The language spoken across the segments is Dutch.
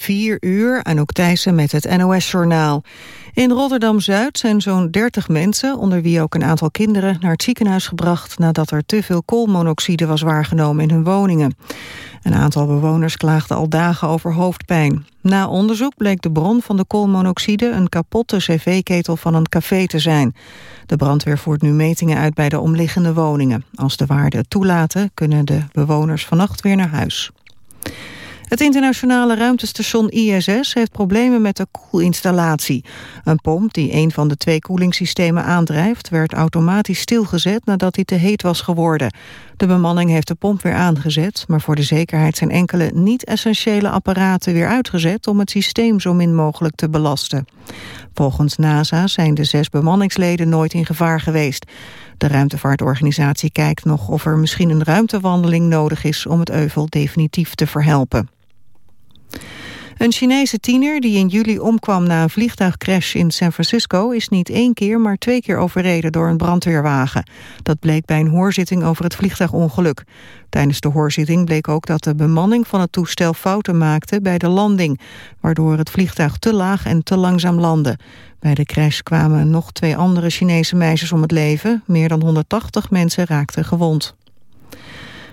4 uur, Anouk Thijssen met het NOS-journaal. In Rotterdam-Zuid zijn zo'n 30 mensen, onder wie ook een aantal kinderen, naar het ziekenhuis gebracht nadat er te veel koolmonoxide was waargenomen in hun woningen. Een aantal bewoners klaagden al dagen over hoofdpijn. Na onderzoek bleek de bron van de koolmonoxide een kapotte cv-ketel van een café te zijn. De brandweer voert nu metingen uit bij de omliggende woningen. Als de waarden toelaten, kunnen de bewoners vannacht weer naar huis. Het internationale ruimtestation ISS heeft problemen met de koelinstallatie. Een pomp die een van de twee koelingssystemen aandrijft... werd automatisch stilgezet nadat hij te heet was geworden. De bemanning heeft de pomp weer aangezet... maar voor de zekerheid zijn enkele niet-essentiële apparaten weer uitgezet... om het systeem zo min mogelijk te belasten. Volgens NASA zijn de zes bemanningsleden nooit in gevaar geweest. De ruimtevaartorganisatie kijkt nog of er misschien een ruimtewandeling nodig is... om het euvel definitief te verhelpen. Een Chinese tiener die in juli omkwam na een vliegtuigcrash in San Francisco... is niet één keer, maar twee keer overreden door een brandweerwagen. Dat bleek bij een hoorzitting over het vliegtuigongeluk. Tijdens de hoorzitting bleek ook dat de bemanning van het toestel fouten maakte bij de landing... waardoor het vliegtuig te laag en te langzaam landde. Bij de crash kwamen nog twee andere Chinese meisjes om het leven. Meer dan 180 mensen raakten gewond.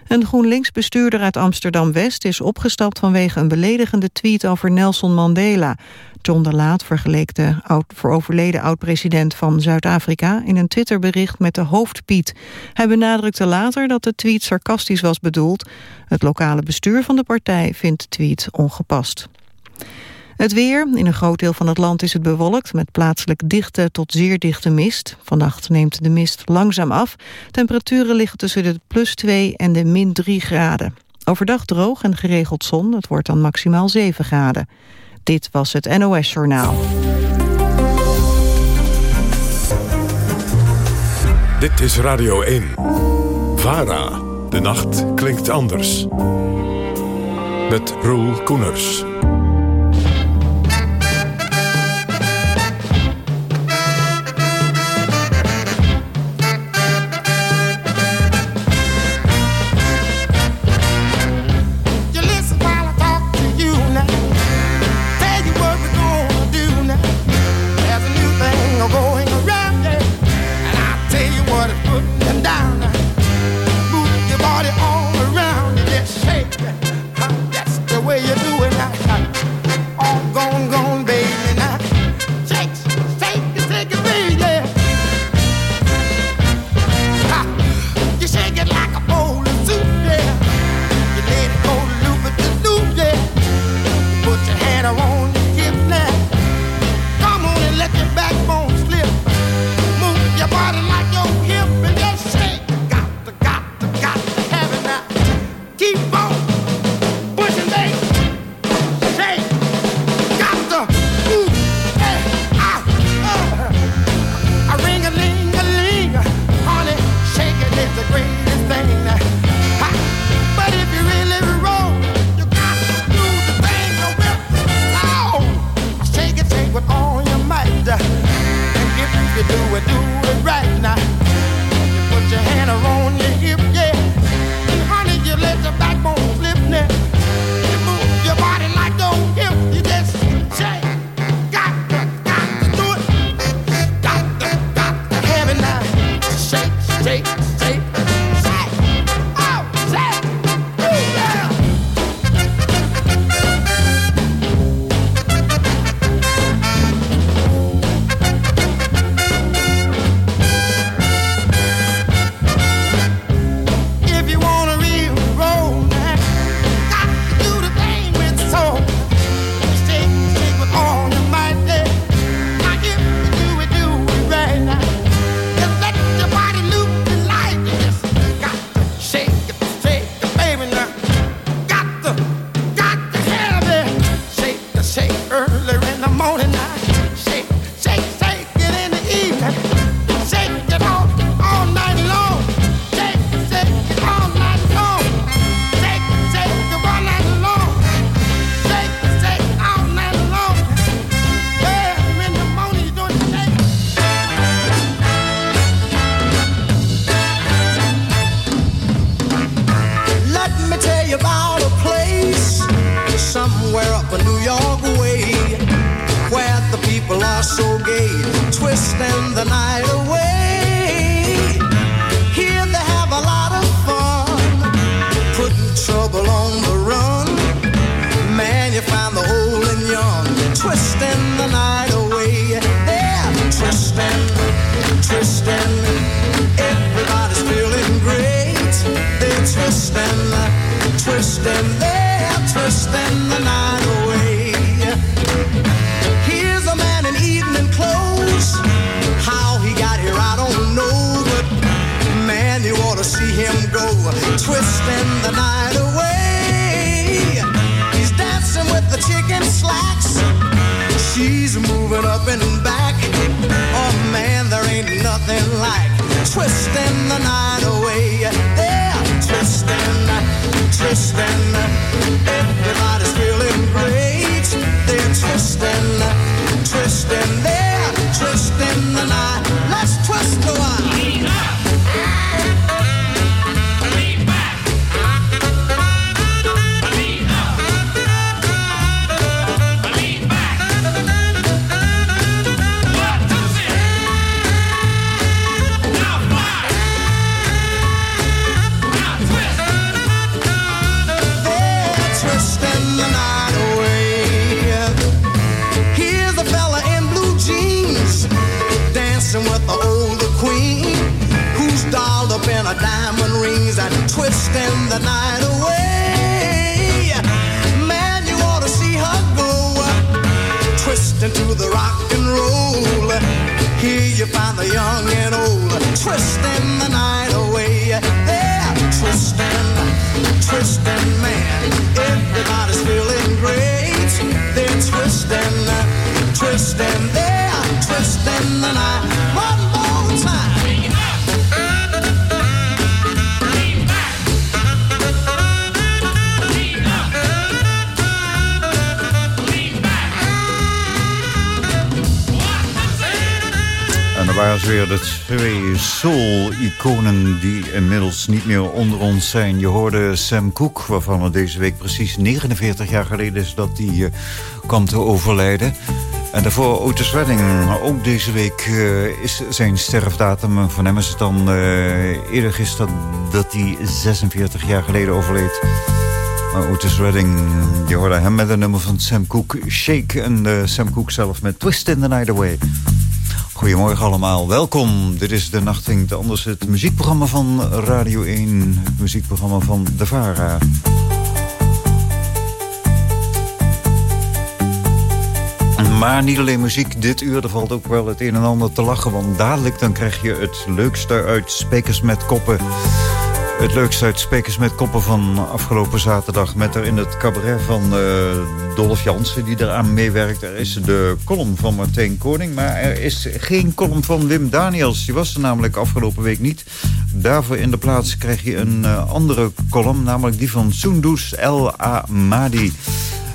Een GroenLinks-bestuurder uit Amsterdam-West is opgestapt vanwege een beledigende tweet over Nelson Mandela. John de Laat vergeleek de oud, voor overleden oud-president van Zuid-Afrika in een Twitterbericht met de hoofdpiet. Hij benadrukte later dat de tweet sarcastisch was bedoeld. Het lokale bestuur van de partij vindt de tweet ongepast. Het weer. In een groot deel van het land is het bewolkt... met plaatselijk dichte tot zeer dichte mist. Vannacht neemt de mist langzaam af. Temperaturen liggen tussen de plus 2 en de min 3 graden. Overdag droog en geregeld zon. Het wordt dan maximaal 7 graden. Dit was het NOS Journaal. Dit is Radio 1. VARA. De nacht klinkt anders. Met Roel Koeners. Him go. Twisting the night away. He's dancing with the chicken slacks. She's moving up and back. Oh man, there ain't nothing like twisting the night away. They're twisting, twisting. Everybody's feeling great. They're twisting, twisting. They're her diamond rings and twisting the night away. Man, you ought to see her go twisting to the rock and roll. Here you find the young and old twisting the night away. They're twisting, twisting, man. Everybody's feeling great. They're twisting, twisting, they're twisting the night. Waren ze weer de twee soul-iconen die inmiddels niet meer onder ons zijn. Je hoorde Sam Cooke, waarvan het deze week precies 49 jaar geleden is dat hij eh, kwam te overlijden. En daarvoor Otis Redding. Ook deze week eh, is zijn sterfdatum. Van hem is het dan eh, eerder gisteren dat hij 46 jaar geleden overleed. Maar Otis Redding, je hoorde hem met een nummer van Sam Cooke, Shake. En Sam Cooke zelf met Twist in the Night Away. Goedemorgen allemaal, welkom. Dit is De Nacht Klinkt Anders, het muziekprogramma van Radio 1. Het muziekprogramma van De Vara. Maar niet alleen muziek, dit uur er valt ook wel het een en ander te lachen. Want dadelijk dan krijg je het leukste uit Spekers met Koppen. Het leukste uit Spekers met Koppen van afgelopen zaterdag... met er in het cabaret van uh, Dolph Jansen die eraan meewerkt. Er is de column van Martijn Koning... maar er is geen column van Wim Daniels. Die was er namelijk afgelopen week niet. Daarvoor in de plaats krijg je een uh, andere column... namelijk die van Sundus El Amadi.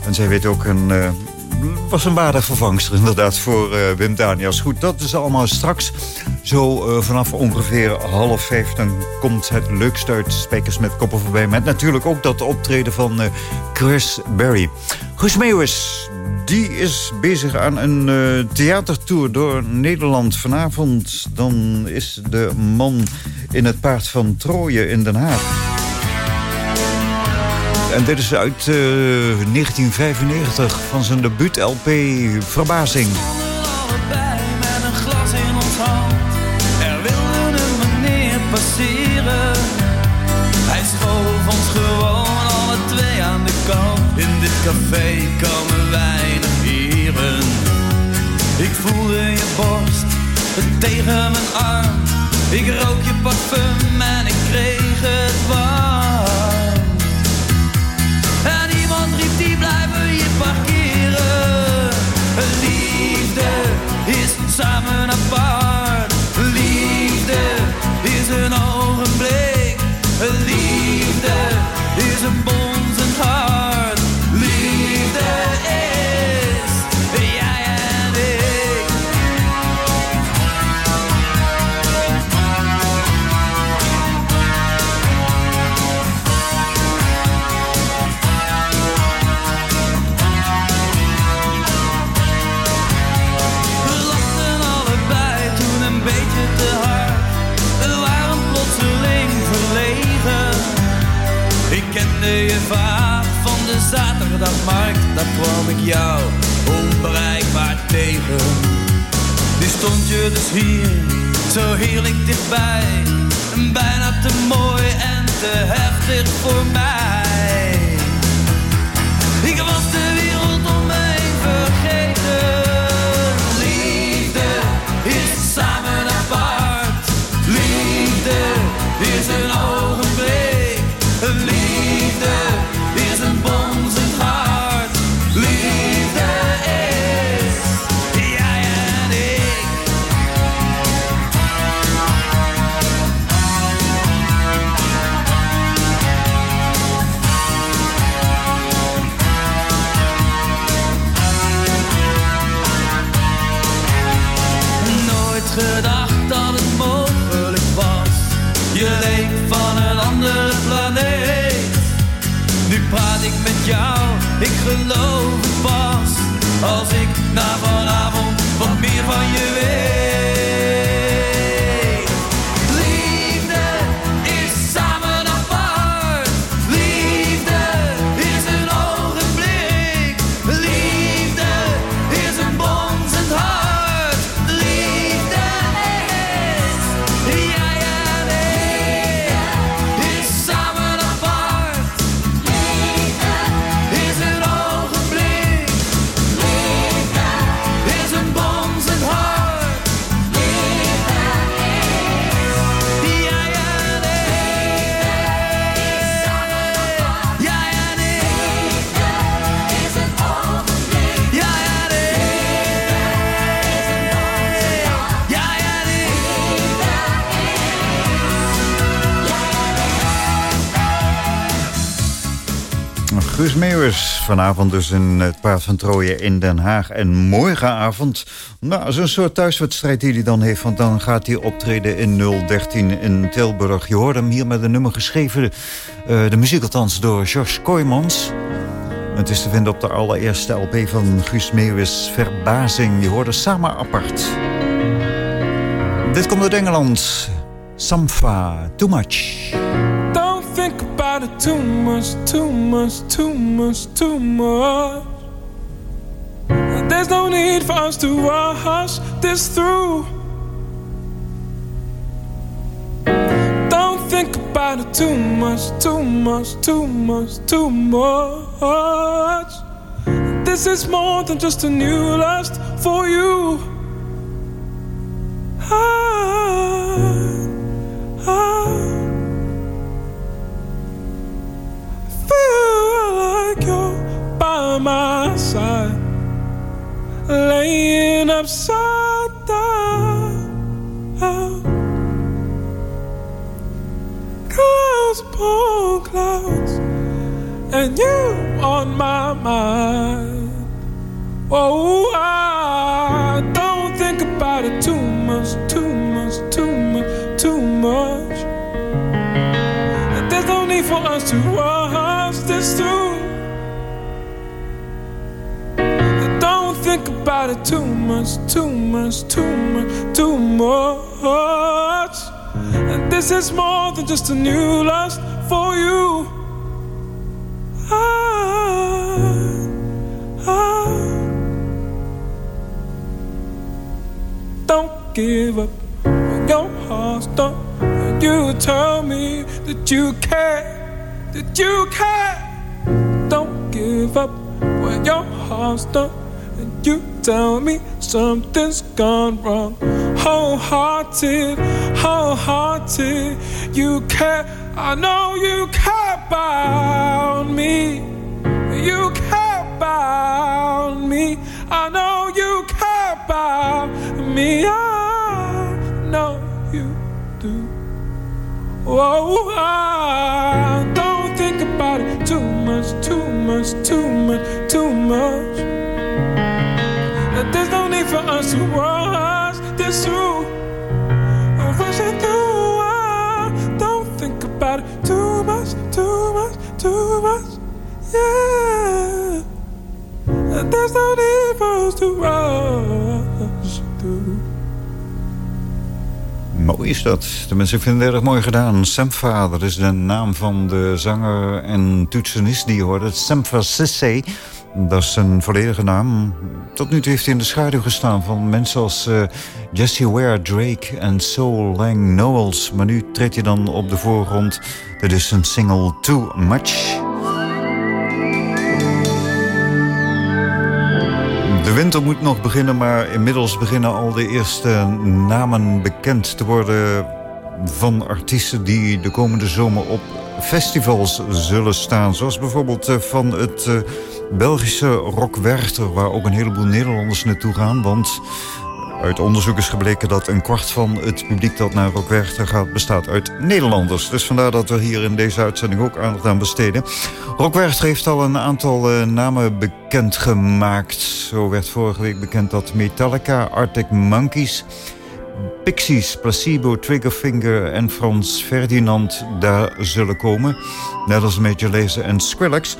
En zij weet ook een... Uh, was een waardig vervangster inderdaad voor uh, Wim Daniels. Goed, dat is allemaal straks. Zo uh, vanaf ongeveer half vijf dan komt het leukste uit Spijkers met Koppen voorbij. Met natuurlijk ook dat optreden van uh, Chris Berry. Guus Meeuwis, die is bezig aan een theatertour door Nederland. Vanavond dan is de man in het paard van Troje in Den Haag. En dit is uit uh, 1995 van zijn debuut-LP Verbazing. We stonden allebei met een glas in hand. Er wilde een meneer passeren. Hij schoof ons gewoon alle twee aan de kant. In dit café komen weinig heren. Ik voelde je borst tegen mijn arm. Ik rook je parfum kwam ik jou onbereikbaar tegen. Nu stond je dus hier, zo heerlijk dichtbij. Bijna te mooi en te heftig voor mij. Ik geloof pas. Als ik na vanavond wat meer van je weet. Guus Meeuwers, vanavond dus in het Paard van Trooien in Den Haag. En morgenavond, nou, zo'n soort thuiswedstrijd die hij dan heeft... want dan gaat hij optreden in 013 in Tilburg. Je hoort hem hier met een nummer geschreven... eh, de muziek althans door George Kooijmans. Het is te vinden op de allereerste LP van Guus Meeuwis, Verbazing. Je hoorde Samen Apart. Dit komt uit Engeland. Samfa, Too Much. About it too much, too much, too much, too much. There's no need for us to rush this through. Don't think about it too much, too much, too much, too much. This is more than just a new lust for you. I upside down. Clouds upon clouds, and you on my mind. Oh, I don't think about it too much, too much, too much, too much. There's no need for us to rush this through. About it too much, too much, too much, too much. And this is more than just a new lust for you. I, I, don't give up when your heart's done. And you tell me that you care, that you care. Don't give up when your heart's done. And you tell me something's gone wrong. Wholehearted, wholehearted, you care. I know you care about me. You care about me. I know you care about me. I know you do. Oh, I don't think about it too much, too much, too much, too much. There's no need for us to rush this through. Rushing through, I don't think about it too much, too much, too much. Yeah. There's no need for us to rush through. Mooi is dat. Tenminste, ik vind het erg mooi gedaan. Semfa, dat is de naam van de zanger en toetsenist die je hoorde. Semfa Sisse. Dat is zijn volledige naam. Tot nu toe heeft hij in de schaduw gestaan van mensen als uh, Jesse Ware, Drake en Soul Lang Knowles. Maar nu treedt hij dan op de voorgrond. Dit is een single Too Much. De winter moet nog beginnen, maar inmiddels beginnen al de eerste namen bekend te worden van artiesten die de komende zomer op festivals zullen staan. Zoals bijvoorbeeld eh, van het eh, Belgische Rock Werchter... waar ook een heleboel Nederlanders naartoe gaan. Want uit onderzoek is gebleken dat een kwart van het publiek dat naar Rock Werchter gaat... bestaat uit Nederlanders. Dus vandaar dat we hier in deze uitzending ook aandacht aan besteden. Rock Werchter heeft al een aantal uh, namen bekendgemaakt. Zo werd vorige week bekend dat Metallica, Arctic Monkeys... Pixies, Placebo, Triggerfinger en Frans Ferdinand daar zullen komen. Net als Major Lazer en Skrillex.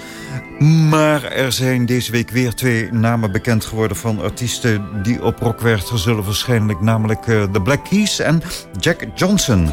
Maar er zijn deze week weer twee namen bekend geworden van artiesten die op Rockwerchter zullen verschijnen. Namelijk uh, The Black Keys en Jack Johnson.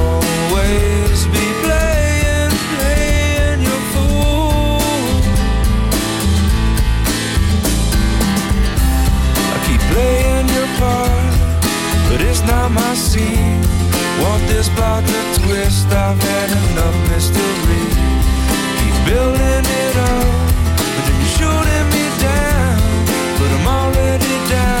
it's not my scene. Want this plot to twist? I've had enough mystery. Keep building it up, but then you're shooting me down. But I'm already down.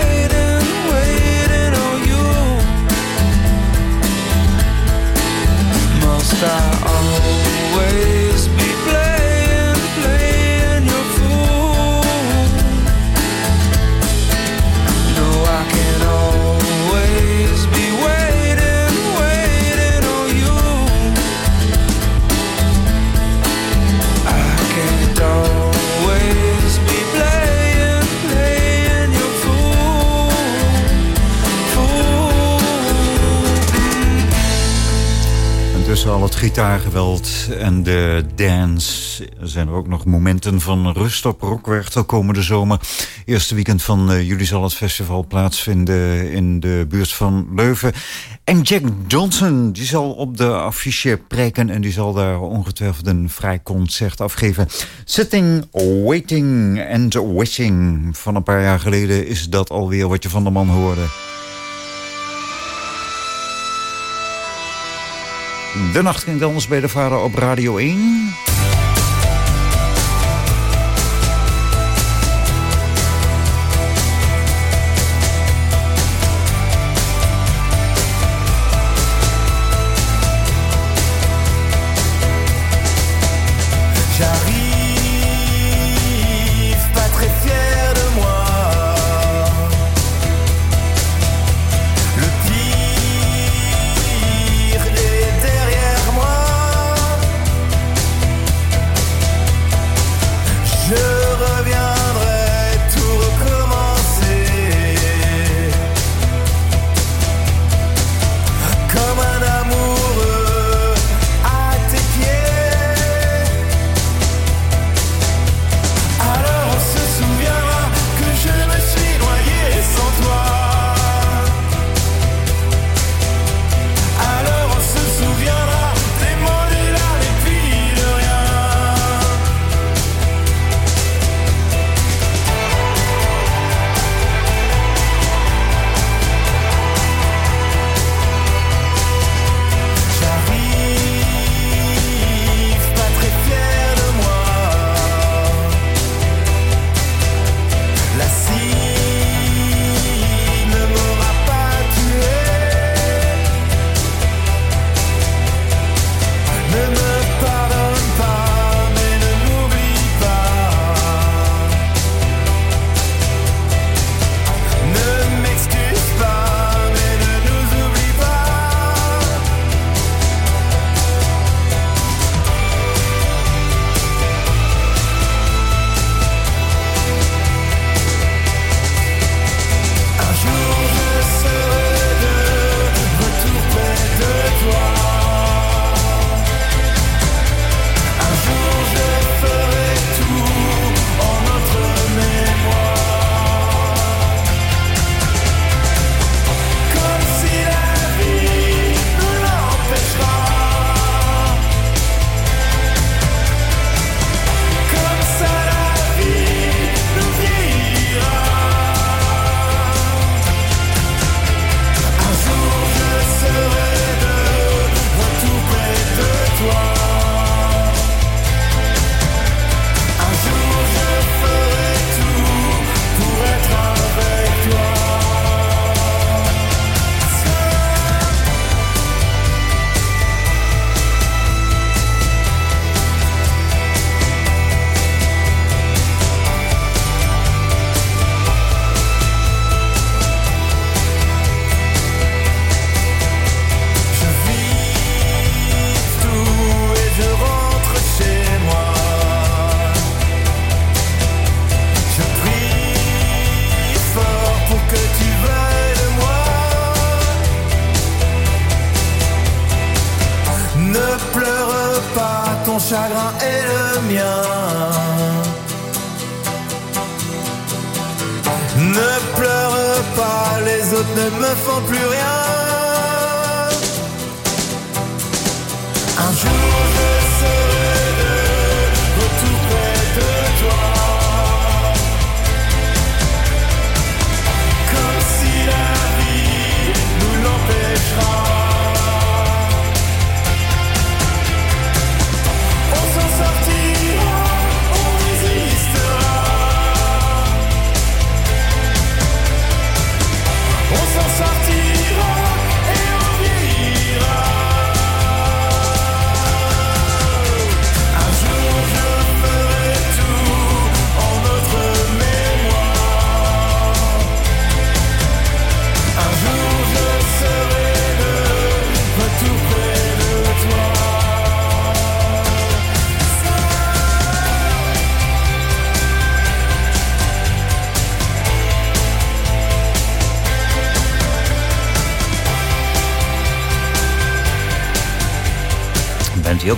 gitaargeweld en de dance... zijn er ook nog momenten van rust op Rockwerchter komende zomer. Eerste weekend van uh, juli zal het festival plaatsvinden in de buurt van Leuven. En Jack Johnson die zal op de affiche prijken... en die zal daar ongetwijfeld een vrij concert afgeven. Sitting, Waiting and Wishing. Van een paar jaar geleden is dat alweer wat je van de man hoorde. De nacht ging anders bij de vader op Radio 1.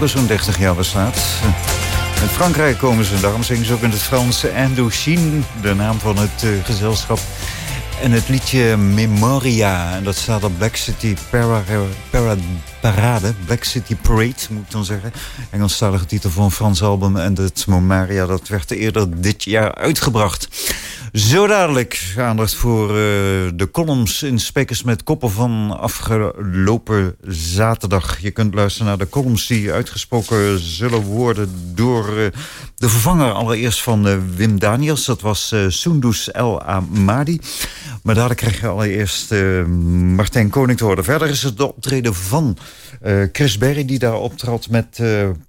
Zo'n 30 jaar bestaat. In Frankrijk komen ze, daarom zingen ze ook in het Frans Indochine, de naam van het eh, gezelschap. En het liedje Memoria, en dat staat op Black City Para, Para- Parade, Black City Parade moet ik dan zeggen. Engelstalige titel van een Frans album. En het Memoria, dat werd eerder dit jaar uitgebracht. Zo dadelijk aandacht voor eh, de columns in Spekers met Koppen van afgelopen zaterdag. Je kunt luisteren naar de columns die uitgesproken zullen worden door eh, de vervanger allereerst van eh, Wim Daniels. Dat was Sundus El Amadi. Maar dadelijk krijg je allereerst Martijn Koning te horen. Verder is het de optreden van Chris Berry die daar optrad met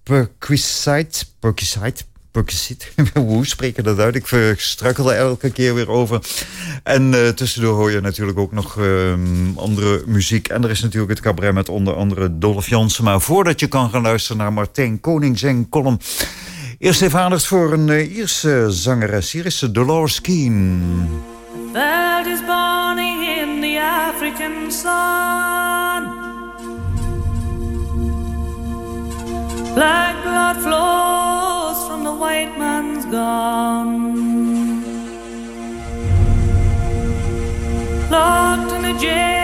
Perquisite. Perquisite. Hoe spreek je dat uit? Ik struikel er elke keer weer over. En eh, tussendoor hoor je natuurlijk ook nog eh, andere muziek. En er is natuurlijk het cabaret met onder andere Dolph Jansen. Maar voordat je kan gaan luisteren naar Martijn Koning zijn column... Eerst even aandacht voor een eh, Ierse zangeres. Hier is Dolores Keane. That is burning in the African sun. Black blood flows white man's gone. Locked in a jail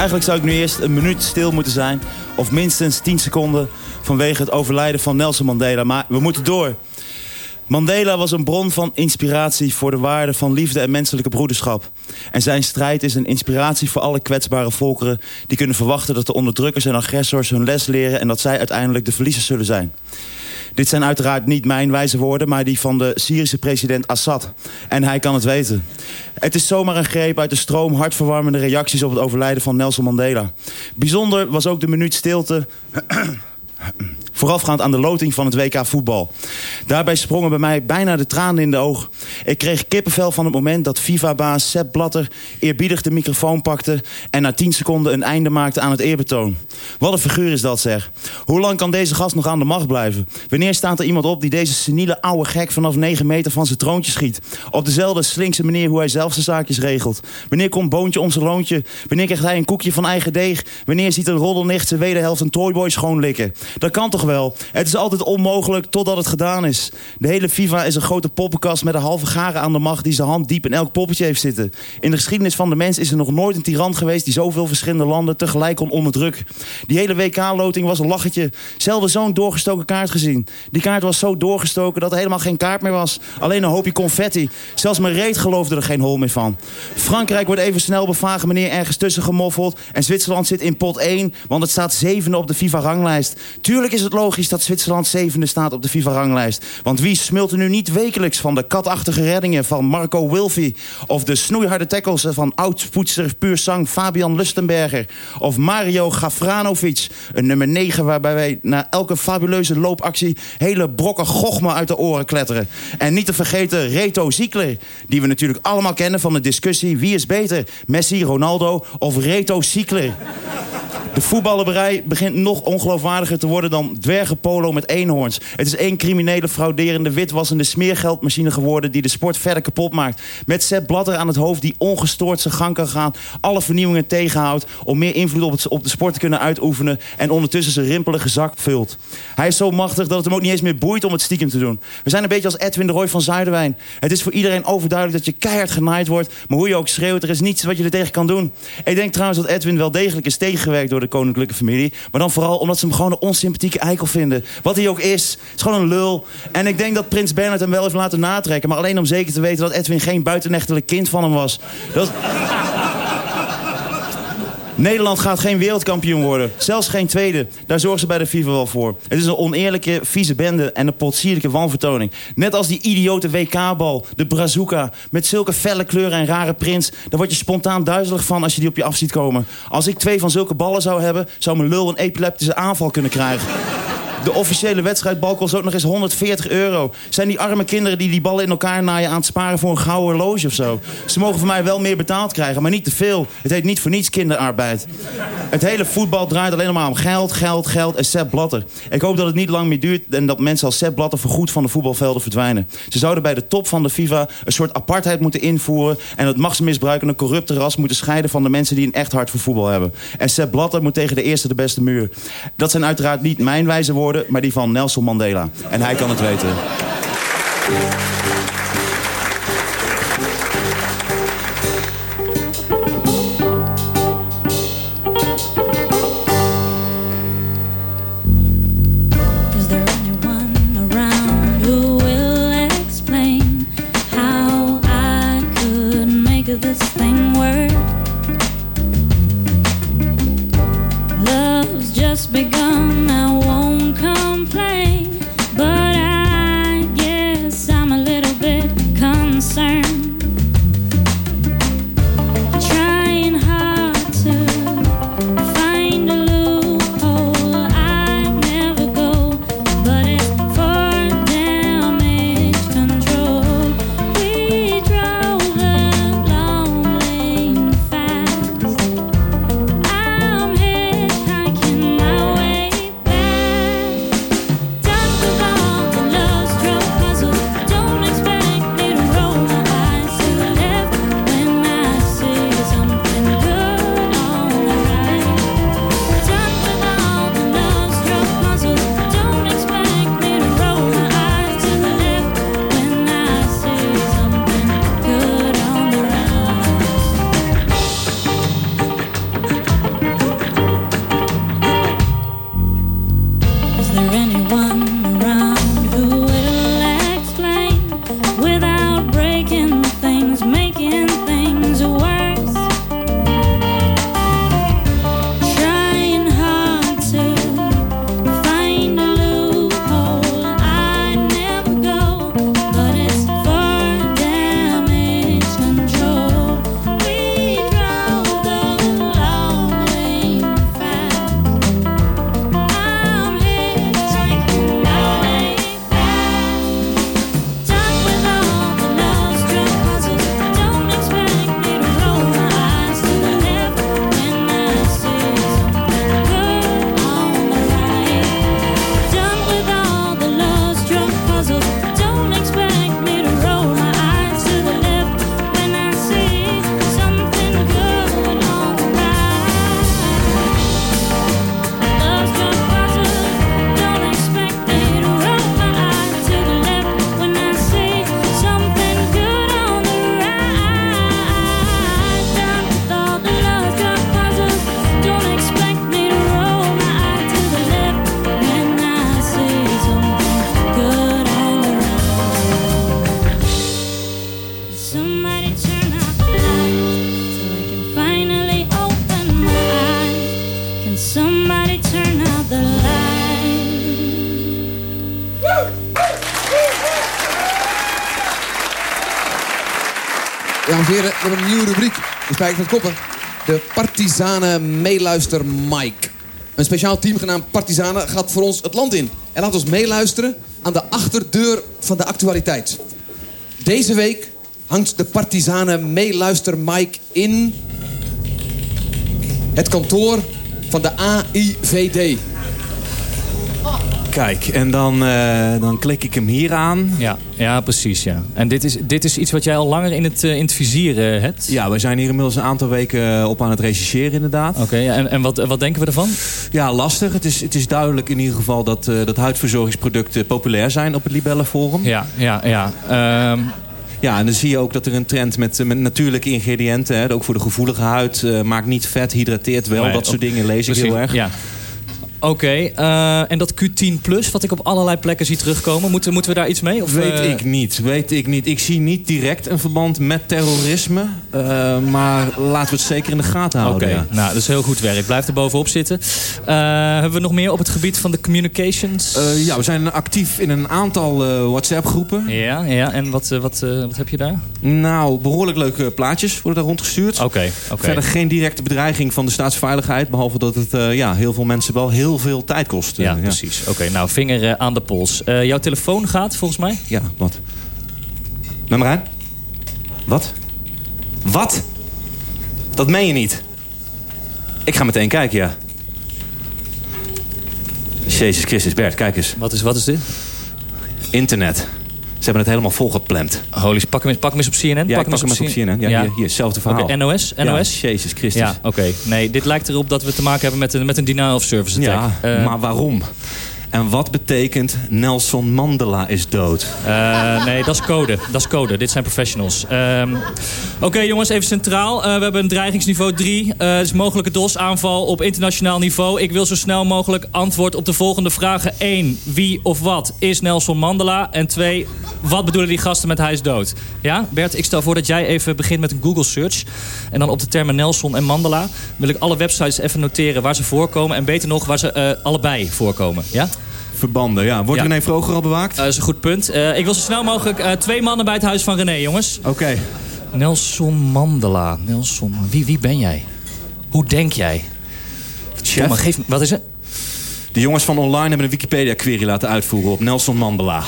Eigenlijk, zou ik nu eerst een minuut stil moeten zijn. Of minstens 10 seconden vanwege het overlijden van Nelson Mandela. Maar we moeten door. Mandela was een bron van inspiratie voor de waarde van liefde en menselijke broederschap. En zijn strijd is een inspiratie voor alle kwetsbare volkeren... die kunnen verwachten dat de onderdrukkers en agressors hun les leren... en dat zij uiteindelijk de verliezers zullen zijn. Dit zijn uiteraard niet mijn wijze woorden... maar die van de Syrische president Assad. En hij kan het weten. Het is zomaar een greep uit de stroom hartverwarmende reacties... op het overlijden van Nelson Mandela. Bijzonder was ook de minuut stilte... Voorafgaand aan de loting van het WK voetbal. Daarbij sprongen bij mij bijna de tranen in de ogen. Ik kreeg kippenvel van het moment dat FIFA-baas Sepp Blatter... eerbiedig de microfoon pakte... en na 10 seconden een einde maakte aan het eerbetoon. Wat een figuur is dat, zeg. Hoe lang kan deze gast nog aan de macht blijven? Wanneer staat er iemand op die deze seniele oude gek... vanaf 9 meter van zijn troontje schiet? Op dezelfde slinkse manier hoe hij zelf zijn zaakjes regelt. Wanneer komt Boontje om zijn loontje? Wanneer krijgt hij een koekje van eigen deeg? Wanneer ziet een roddelnicht zijn wederhelft een toyboy schoonlikken? Dat kan toch wel? Het is altijd onmogelijk totdat het gedaan is. De hele FIFA is een grote poppenkast met een halve garen aan de macht... die zijn hand diep in elk poppetje heeft zitten. In de geschiedenis van de mens is er nog nooit een tiran geweest... die zoveel verschillende landen tegelijk kon onderdrukken. Die hele WK-loting was een lachetje. Zelden zo'n doorgestoken kaart gezien. Die kaart was zo doorgestoken dat er helemaal geen kaart meer was. Alleen een hoopje confetti. Zelfs mijn reet geloofde er geen hol meer van. Frankrijk wordt even snel bevagen meneer ergens tussen gemoffeld... en Zwitserland zit in pot 1, want het staat zevende op de FIFA-ranglijst. Tuurlijk is het logisch dat Zwitserland zevende staat op de FIFA-ranglijst. Want wie smult er nu niet wekelijks van de katachtige reddingen van Marco Wilfi... of de snoeiharde tackles van oud-poetser puur sang Fabian Lustenberger... of Mario Gafranovic, een nummer 9 waarbij wij na elke fabuleuze loopactie... hele brokken gochma uit de oren kletteren. En niet te vergeten Reto Ziekler, die we natuurlijk allemaal kennen van de discussie... wie is beter, Messi, Ronaldo of Reto Ziekler? De voetballerij begint nog ongeloofwaardiger te worden dan dwergenpolo met eenhoorns. Het is één criminele, frauderende, witwassende smeergeldmachine geworden... die de sport verder kapot maakt. Met Sepp Blatter aan het hoofd die ongestoord zijn gang kan gaan... alle vernieuwingen tegenhoudt om meer invloed op, het, op de sport te kunnen uitoefenen... en ondertussen zijn rimpelige zak vult. Hij is zo machtig dat het hem ook niet eens meer boeit om het stiekem te doen. We zijn een beetje als Edwin de Roy van Zuiderwijn. Het is voor iedereen overduidelijk dat je keihard genaaid wordt... maar hoe je ook schreeuwt, er is niets wat je er tegen kan doen. Ik denk trouwens dat Edwin wel degelijk is tegengewerkt door de koninklijke familie. Maar dan vooral omdat ze hem gewoon een onsympathieke vinden. Wat hij ook is. Het is gewoon een lul. En ik denk dat prins Bernhard hem wel heeft laten natrekken. Maar alleen om zeker te weten dat Edwin geen buitenechtelijk kind van hem was. Dat... Nederland gaat geen wereldkampioen worden. Zelfs geen tweede. Daar zorgen ze bij de FIFA wel voor. Het is een oneerlijke, vieze bende en een potsierlijke wanvertoning. Net als die idiote WK-bal, de brazuca... met zulke felle kleuren en rare prints... daar word je spontaan duizelig van als je die op je af ziet komen. Als ik twee van zulke ballen zou hebben... zou mijn lul een epileptische aanval kunnen krijgen. De officiële wedstrijdbal kost ook nog eens 140 euro. Zijn die arme kinderen die die ballen in elkaar naaien aan het sparen voor een gouden horloge of zo? Ze mogen van mij wel meer betaald krijgen, maar niet te veel. Het heet niet voor niets kinderarbeid. Het hele voetbal draait alleen maar om geld, geld, geld en Sepp Blatter. Ik hoop dat het niet lang meer duurt en dat mensen als Sepp Blatter voorgoed van de voetbalvelden verdwijnen. Ze zouden bij de top van de FIFA een soort apartheid moeten invoeren... en het machtsmisbruikende corrupte ras moeten scheiden van de mensen die een echt hart voor voetbal hebben. En Sepp Blatter moet tegen de eerste de beste muur. Dat zijn uiteraard niet mijn wijze woorden maar die van Nelson Mandela. En hij kan het weten. De Partizanen Meeluister Mike. Een speciaal team genaamd Partizanen gaat voor ons het land in. En laat ons meeluisteren aan de achterdeur van de actualiteit. Deze week hangt de Partizanen Meeluister Mike in... het kantoor van de AIVD. Kijk, en dan, eh, dan klik ik hem hier aan. Ja, ja precies. Ja. En dit is, dit is iets wat jij al langer in het, eh, in het vizier eh, hebt? Ja, we zijn hier inmiddels een aantal weken op aan het rechercheren inderdaad. Oké, en, en wat, wat denken we ervan? Ja, lastig. Het is, het is duidelijk in ieder geval dat, dat huidverzorgingsproducten populair zijn op het Libellenforum. Ja, ja, ja. Ehm, Ja, en dan zie je ook dat er een trend met, met natuurlijke ingrediënten... Hè, ook voor de gevoelige huid, maakt niet vet, hydrateert wel. Nee, dat soort dingen lees ik heel erg. Ja. Oké, eh, en dat Q10 Plus, wat ik op allerlei plekken zie terugkomen, moeten, moeten we daar iets mee? Of, Weet eh, ik niet, weet ik niet. Ik zie niet direct een verband met terrorisme. eh, maar laten we het zeker in de gaten Oké, houden. ja. nou, dat is heel goed werk. Blijf er bovenop zitten. Hebben we nog meer op het gebied van de communications? Ja, we zijn actief in een aantal WhatsApp-groepen. Ja, ja, en wat, wat, wat heb je daar? Nou, behoorlijk leuke plaatjes worden daar rondgestuurd. Oké, oké. Verder geen directe bedreiging van de staatsveiligheid. Behalve dat het ja, heel veel mensen wel heel veel tijd kost. eh, Ja, precies. Oké, nou, vinger eh, aan de pols. Eh, jouw telefoon gaat, volgens mij? Ja, wat? Nummer 1? Wat? Wat? Dat meen je niet. Ik ga meteen kijken, ja. Jezus Christus, Bert, kijk eens. Wat is, wat is dit? Internet. Ze hebben het helemaal volgepland. Holy, pak hem eens, pak hem eens op CNN. Ja, pak hem eens eens op CNN. Ja, hier, hier, hetzelfde verhaal. NOS? NOS? Ja, Jezus Christus. Ja, oké. Nee, dit lijkt erop dat we te maken hebben met een, met een denial of service attack. Ja, Eh, maar waarom? En wat betekent Nelson Mandela is dood? Eh, nee, dat is code. Dat is code. Dit zijn professionals. Ehm, Oké jongens, even centraal. Eh, we hebben een dreigingsniveau 3. Eh het is mogelijke DOS-aanval op internationaal niveau. Ik wil zo snel mogelijk antwoord op de volgende vragen. 1. Wie of wat is Nelson Mandela? En 2. Wat bedoelen die gasten met hij is dood? Ja, Bert, ik stel voor dat jij even begint met een Google search. En dan op de termen Nelson en Mandela... wil ik alle websites even noteren waar ze voorkomen. En beter nog, waar ze eh, allebei voorkomen. Ja? Verbanden, ja. Wordt Ja. René Vroger al bewaakt? dat is een goed punt. Eh, ik wil zo snel mogelijk eh, twee mannen bij het huis van René, jongens. Oké. Nelson Mandela. Nelson, wie, wie ben jij? Hoe denk jij? Chef? Maar geef, me- wat is het? De jongens van online hebben een Wikipedia-query laten uitvoeren op Nelson Mandela.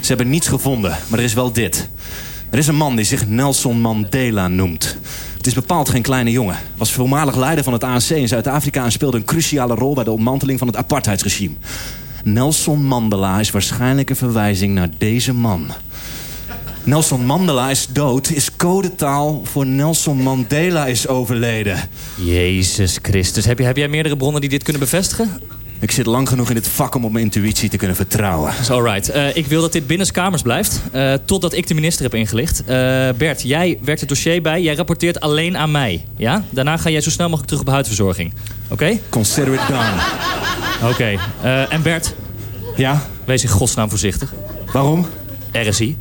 Ze hebben niets gevonden, maar er is wel dit. Er is een man die zich Nelson Mandela noemt. Het is bepaald geen kleine jongen. Was voormalig leider van het ANC in Zuid-Afrika... en speelde een cruciale rol bij de ontmanteling van het apartheidsregime. Nelson Mandela is waarschijnlijk een verwijzing naar deze man. Nelson Mandela is dood, is codetaal voor Nelson Mandela is overleden. Jezus Christus. Heb, je, heb jij meerdere bronnen die dit kunnen bevestigen? Ik zit lang genoeg in dit vak om op mijn intuïtie te kunnen vertrouwen. Is alright. Eh, ik wil dat dit binnenskamers blijft. eh, totdat ik de minister heb ingelicht. Eh, Bert, jij werkt het dossier bij. Jij rapporteert alleen aan mij. Ja? Daarna ga jij zo snel mogelijk terug op huidverzorging. Oké? Consider it done. Oké. Eh, en Bert, Ja? wees in godsnaam voorzichtig. Waarom? RSI.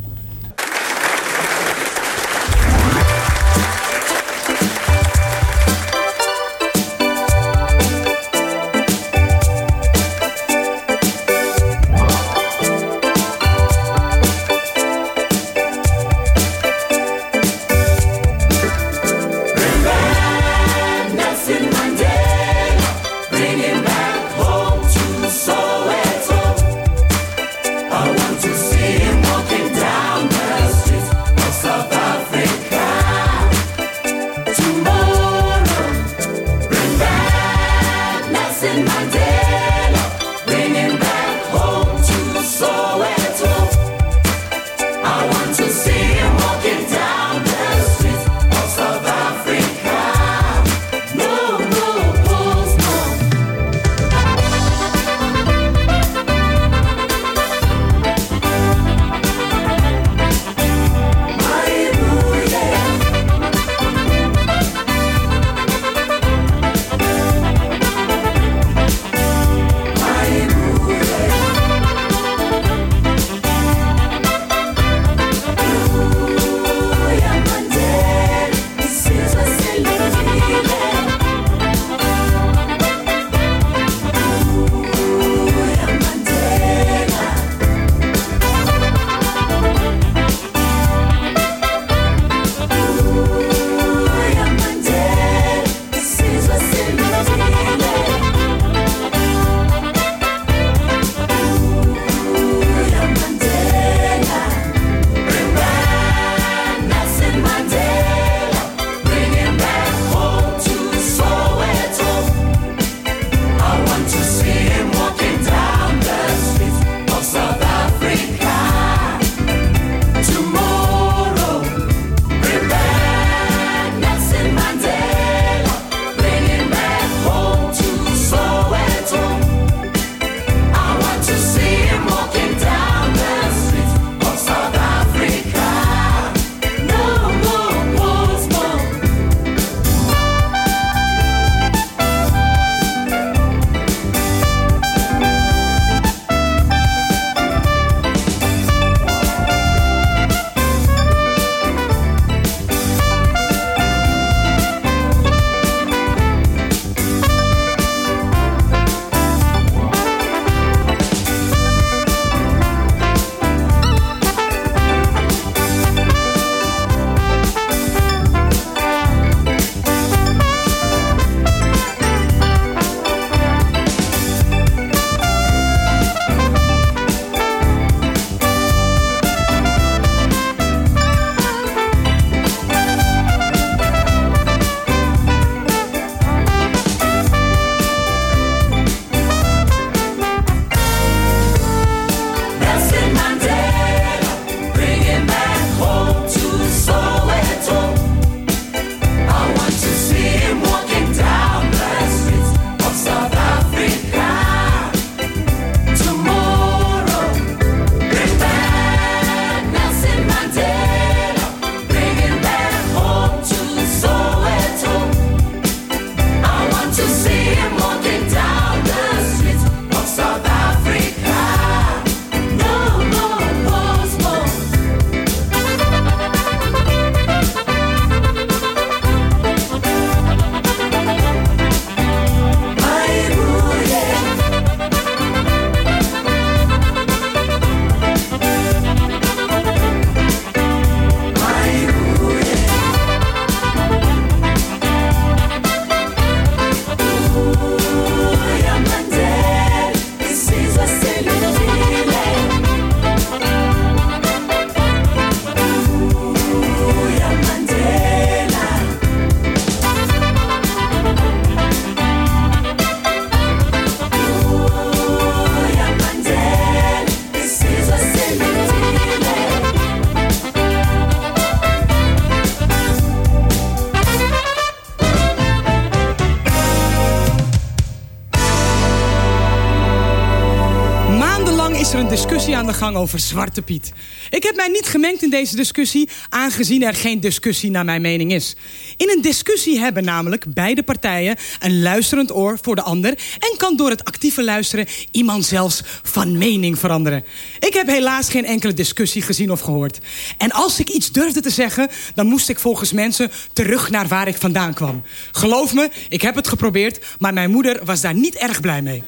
Over Zwarte Piet. Ik heb mij niet gemengd in deze discussie, aangezien er geen discussie naar mijn mening is. In een discussie hebben namelijk beide partijen een luisterend oor voor de ander... en kan door het actieve luisteren iemand zelfs van mening veranderen. Ik heb helaas geen enkele discussie gezien of gehoord. En als ik iets durfde te zeggen, dan moest ik volgens mensen terug naar waar ik vandaan kwam. Geloof me, ik heb het geprobeerd, maar mijn moeder was daar niet erg blij mee.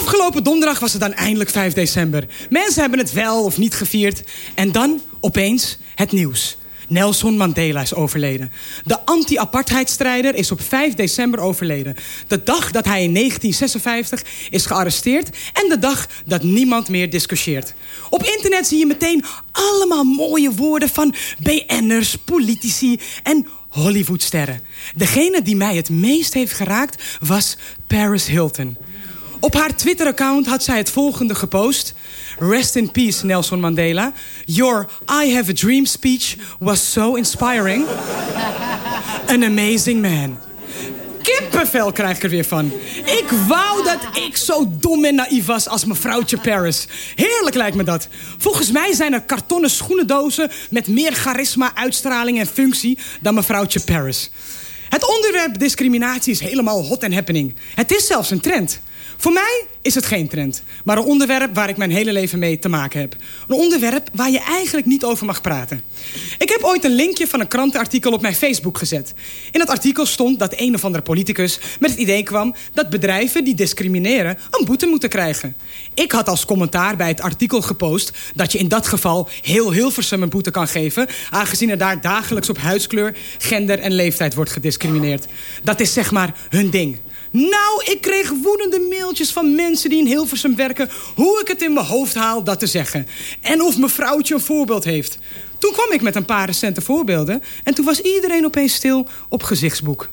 Afgelopen donderdag was het dan eindelijk 5 december. Mensen hebben het wel of niet gevierd. En dan opeens het nieuws. Nelson Mandela is overleden. De anti-apartheidstrijder is op 5 december overleden. De dag dat hij in 1956 is gearresteerd... en de dag dat niemand meer discussieert. Op internet zie je meteen allemaal mooie woorden van BN'ers, politici en Hollywoodsterren. Degene die mij het meest heeft geraakt was Paris Hilton. Op haar Twitter-account had zij het volgende gepost. Rest in peace, Nelson Mandela. Your I have a dream speech was so inspiring. An amazing man. Kippenvel krijg ik er weer van. Ik wou dat ik zo dom en naïef was als mevrouwtje Paris. Heerlijk lijkt me dat. Volgens mij zijn er kartonnen schoenendozen... met meer charisma, uitstraling en functie dan mevrouwtje Paris. Het onderwerp discriminatie is helemaal hot en happening. Het is zelfs een trend. Voor mij is het geen trend, maar een onderwerp waar ik mijn hele leven mee te maken heb. Een onderwerp waar je eigenlijk niet over mag praten. Ik heb ooit een linkje van een krantenartikel op mijn Facebook gezet. In het artikel stond dat een of andere politicus met het idee kwam... dat bedrijven die discrimineren een boete moeten krijgen. Ik had als commentaar bij het artikel gepost... dat je in dat geval heel Hilversum een boete kan geven... aangezien er daar dagelijks op huidskleur, gender en leeftijd wordt gediscrimineerd. Dat is zeg maar hun ding. Nou, ik kreeg woedende mailtjes van mensen die in Hilversum werken... hoe ik het in mijn hoofd haal dat te zeggen. En of mevrouwtje een voorbeeld heeft. Toen kwam ik met een paar recente voorbeelden... en toen was iedereen opeens stil op gezichtsboek.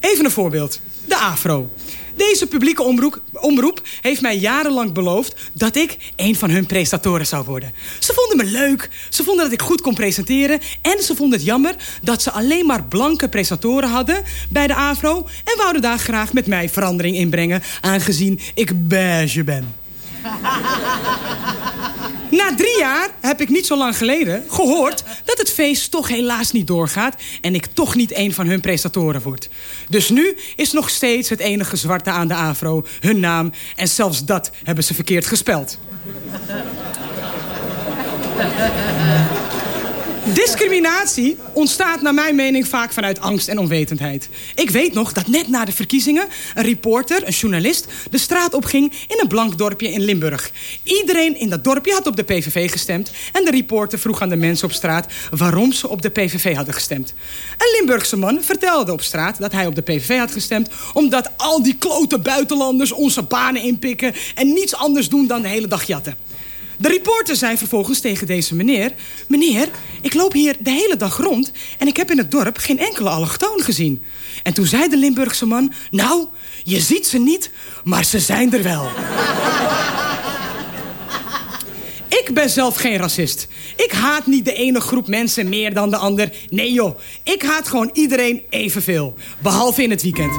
Even een voorbeeld. De AFRO. Deze publieke omroep, omroep heeft mij jarenlang beloofd... dat ik een van hun presentatoren zou worden. Ze vonden me leuk, ze vonden dat ik goed kon presenteren... en ze vonden het jammer dat ze alleen maar blanke presentatoren hadden... bij de AVRO en wouden daar graag met mij verandering inbrengen... aangezien ik beige ben. Na drie jaar heb ik niet zo lang geleden gehoord dat het feest toch helaas niet doorgaat... en ik toch niet een van hun prestatoren word. Dus nu is nog steeds het enige zwarte aan de AVRO hun naam... en zelfs dat hebben ze verkeerd gespeld. Discriminatie ontstaat naar mijn mening vaak vanuit angst en onwetendheid. Ik weet nog dat net na de verkiezingen een reporter, een journalist... de straat opging in een blank dorpje in Limburg. Iedereen in dat dorpje had op de PVV gestemd... en de reporter vroeg aan de mensen op straat waarom ze op de PVV hadden gestemd. Een Limburgse man vertelde op straat dat hij op de PVV had gestemd... omdat al die klote buitenlanders onze banen inpikken... en niets anders doen dan de hele dag jatten. De reporter zei vervolgens tegen deze meneer... Meneer, ik loop hier de hele dag rond... en ik heb in het dorp geen enkele allochtoon gezien. En toen zei de Limburgse man... Nou, je ziet ze niet, maar ze zijn er wel. Ik ben zelf geen racist. Ik haat niet de ene groep mensen meer dan de ander. Nee joh, ik haat gewoon iedereen evenveel. Behalve in het weekend.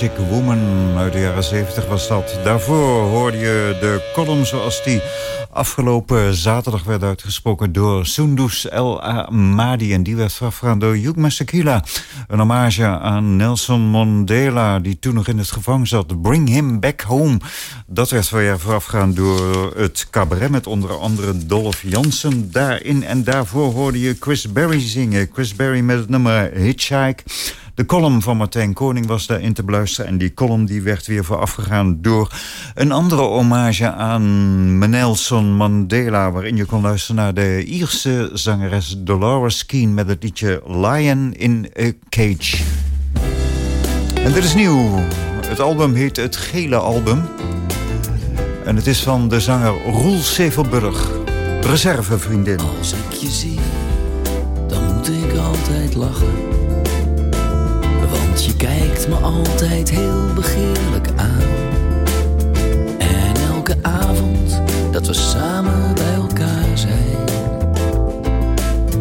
Magic Woman uit de jaren 70 was dat. Daarvoor hoorde je de column zoals die afgelopen zaterdag werd uitgesproken door Sundus El Amadi. En die werd voorafgegaan door Hugh. Een hommage aan Nelson Mandela, die toen nog in het gevangen zat. Bring him back home. Dat werd voorafgegaan door het cabaret met onder andere Dolph Jansen daarin. En daarvoor hoorde je Chris Berry zingen. Chris Berry met het nummer Hitchhike. De column van Martijn Koning was daarin te beluisteren. En die column die werd weer voorafgegaan door een andere hommage aan Nelson Mandela. Waarin je kon luisteren naar de Ierse zangeres Dolores Keane met het liedje Lion in a Cage. En dit is nieuw. Het album heet Het Gele Album. En het is van de zanger Roel Sevelburg. Reservevriendin. Als ik je zie, dan moet ik altijd lachen. Want je kijkt me altijd heel begeerlijk aan. En elke avond dat we samen bij elkaar zijn,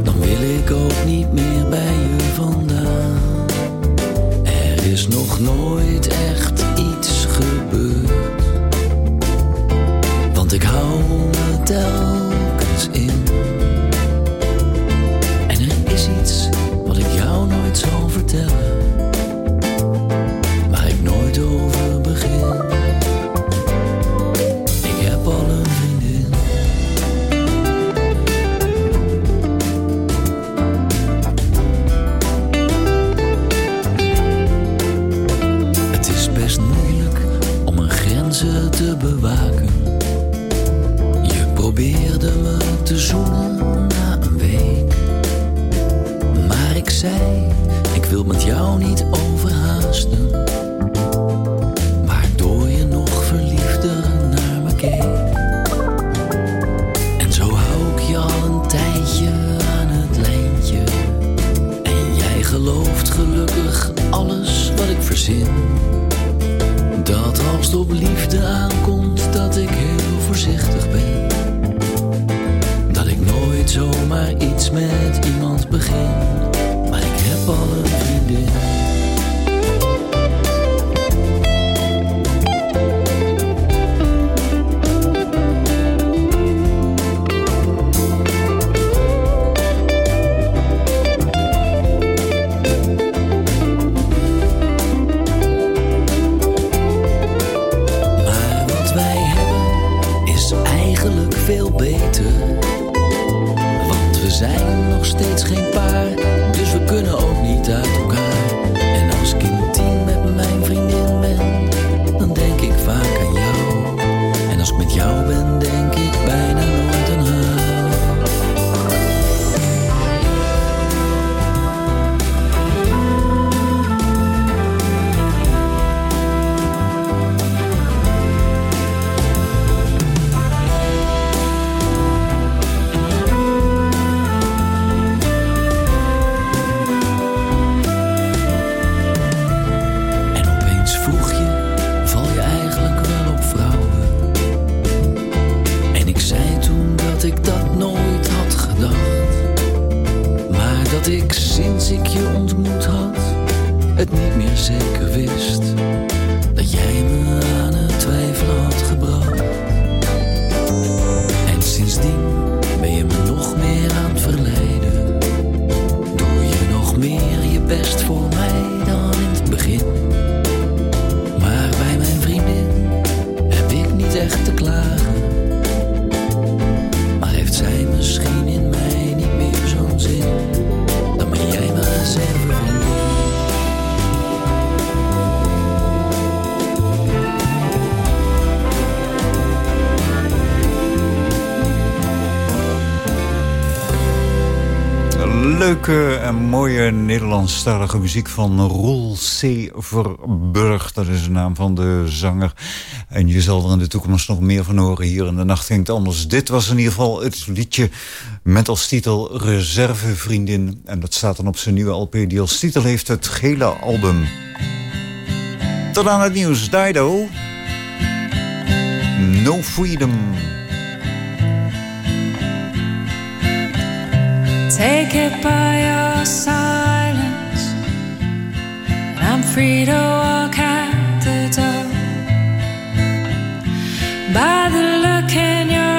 dan wil ik ook niet meer bij je vandaan. Er is nog nooit echt iets gebeurd. Want ik hou me telkens in. En er is iets wat ik jou nooit zal vertellen. Nooit over begin. Ik heb al een vriendin. Het is best moeilijk om mijn grenzen te bewaken. Je probeerde me te zoenen na een week. Maar ik zei, ik wil met jou niet overhaasten. Gelooft gelukkig alles wat ik verzin. Dat als het op liefde aankomt, dat ik heel voorzichtig ben. Dat ik nooit zomaar iets met iemand begin. Maar ik heb al een vriendin. Leuke en mooie Nederlandstalige muziek van Roel C. Verburg. Dat is de naam van de zanger. En je zal er in de toekomst nog meer van horen hier in de Nacht Klinkt Anders. Dit was in ieder geval het liedje met als titel Reservevriendin. En dat staat dan op zijn nieuwe LP die als titel heeft het gele album. Tot aan het nieuws. Dido. No Freedom. Take it by your silence. And I'm free to walk out the door. By the look in your